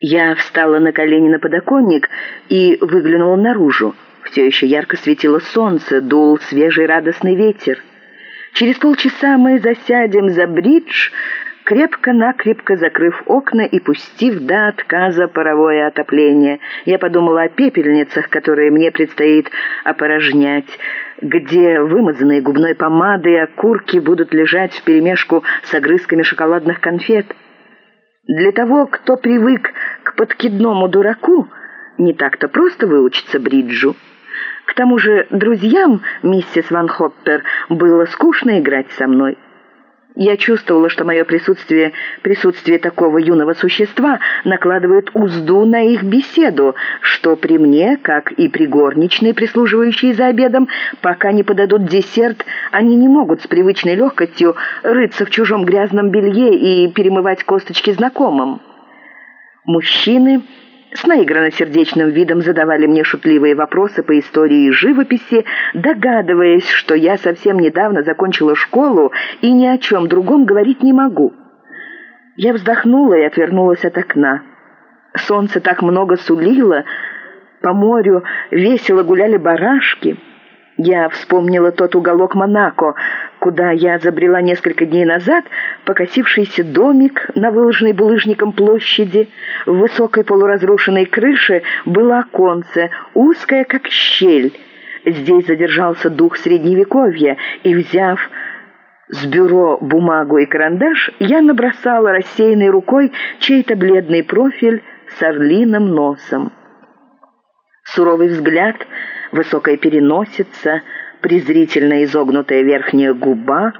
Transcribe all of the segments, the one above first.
Я встала на колени на подоконник и выглянула наружу. Все еще ярко светило солнце, дул свежий радостный ветер. Через полчаса мы засядем за бридж, крепко-накрепко закрыв окна и пустив до отказа паровое отопление. Я подумала о пепельницах, которые мне предстоит опорожнять, где вымазанные губной помадой окурки будут лежать вперемешку с огрызками шоколадных конфет. Для того, кто привык к подкидному дураку, не так-то просто выучиться бриджу. К тому же друзьям миссисВанОппер было скучно играть со мной. Я чувствовала, что мое присутствие, присутствие такого юного существа накладывает узду на их беседу, что при мне, как и при горничной, прислуживающей за обедом, пока не подадут десерт, они не могут с привычной легкостью рыться в чужом грязном белье и перемывать косточки знакомым. Мужчины с наигранно сердечным видом задавали мне шутливые вопросы по истории и живописи, догадываясь, что я совсем недавно закончила школу и ни о чем другом говорить не могу. Я вздохнула и отвернулась от окна. Солнце так много сулило, по морю весело гуляли барашки — я вспомнила тот уголок Монако, куда я забрела несколько дней назад, покосившийся домик на выложенной булыжником площади. В высокой полуразрушенной крыше было оконце, узкое, как щель. Здесь задержался дух Средневековья, и, взяв с бюро бумагу и карандаш, я набросала рассеянной рукой чей-то бледный профиль с орлиным носом. Суровый взгляд — высокая переносица, презрительно изогнутая верхняя губа.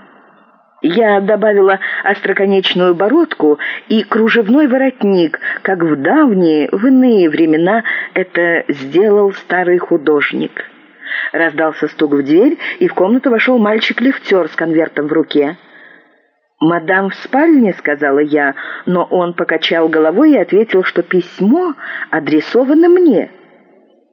Я добавила остроконечную бородку и кружевной воротник, как в давние, в иные времена это сделал старый художник. Раздался стук в дверь, и в комнату вошел мальчик-лифтер с конвертом в руке. «Мадам в спальне», — сказала я, но он покачал головой и ответил, что письмо адресовано мне.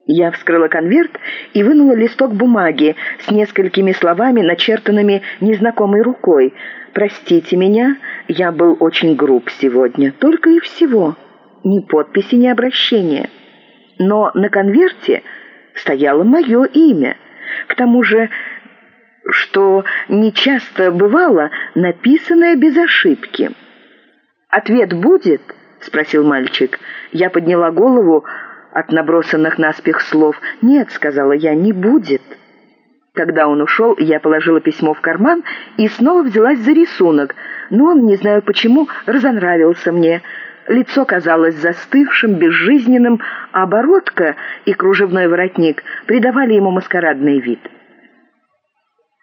Я вскрыла конверт и вынула листок бумаги с несколькими словами, начертанными незнакомой рукой. «Простите меня, я был очень груб сегодня, только и всего. Ни подписи, ни обращения. Но на конверте стояло мое имя. К тому же, что нечасто бывало, написанное без ошибки». «Ответ будет?» — спросил мальчик. Я подняла голову, от набросанных наспех слов. «Нет», — сказала я, — «не будет». Когда он ушел, я положила письмо в карман и снова взялась за рисунок, но он, не знаю почему, разонравился мне. Лицо казалось застывшим, безжизненным, а оборотка и кружевной воротник придавали ему маскарадный вид.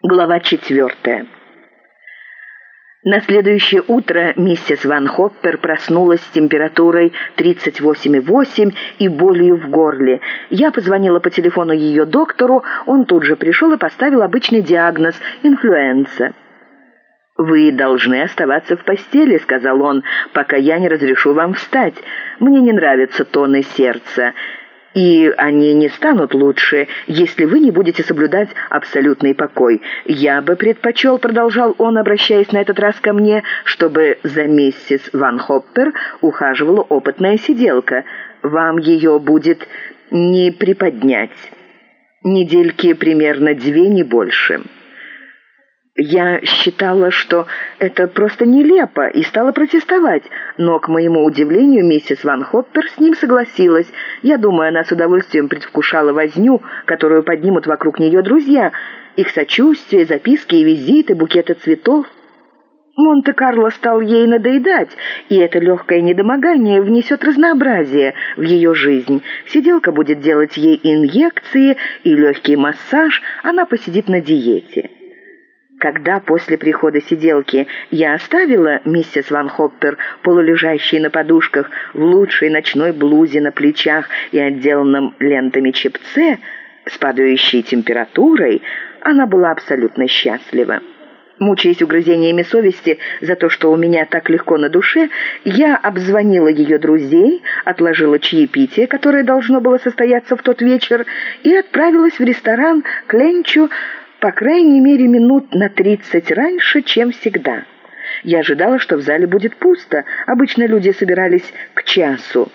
Глава четвертая. На следующее утро миссис Ван Хоппер проснулась с температурой 38,8 и болью в горле. Я позвонила по телефону ее доктору, он тут же пришел и поставил обычный диагноз – инфлюенса. «Вы должны оставаться в постели», — сказал он, — «пока я не разрешу вам встать. Мне не нравятся тоны сердца и они не станут лучше, если вы не будете соблюдать абсолютный покой. Я бы предпочел, продолжал он, обращаясь на этот раз ко мне, чтобы за миссис Ван Хоппер ухаживала опытная сиделка. Вам ее будет не приподнять. Недельки примерно две, не больше». Я считала, что это просто нелепо, и стала протестовать, но, к моему удивлению, миссис Ван Хоппер с ним согласилась. Я думаю, она с удовольствием предвкушала возню, которую поднимут вокруг нее друзья, их сочувствие, записки и визиты, букеты цветов. Монте-Кло стал ей надоедать, и это легкое недомогание внесет разнообразие в ее жизнь. Сиделка будет делать ей инъекции и легкий массаж, она посидит на диете. Когда после прихода сиделки я оставила миссис Ван Хоппер, полулежащей на подушках, в лучшей ночной блузе на плечах и отделанном лентами чепце, с падающей температурой, она была абсолютно счастлива. Мучаясь угрызениями совести за то, что у меня так легко на душе, я обзвонила ее друзей, отложила чаепитие, которое должно было состояться в тот вечер, и отправилась в ресторан к Ленчу, по крайней мере, минут на тридцать раньше, чем всегда. Я ожидала, что в зале будет пусто. Обычно люди собирались к часу.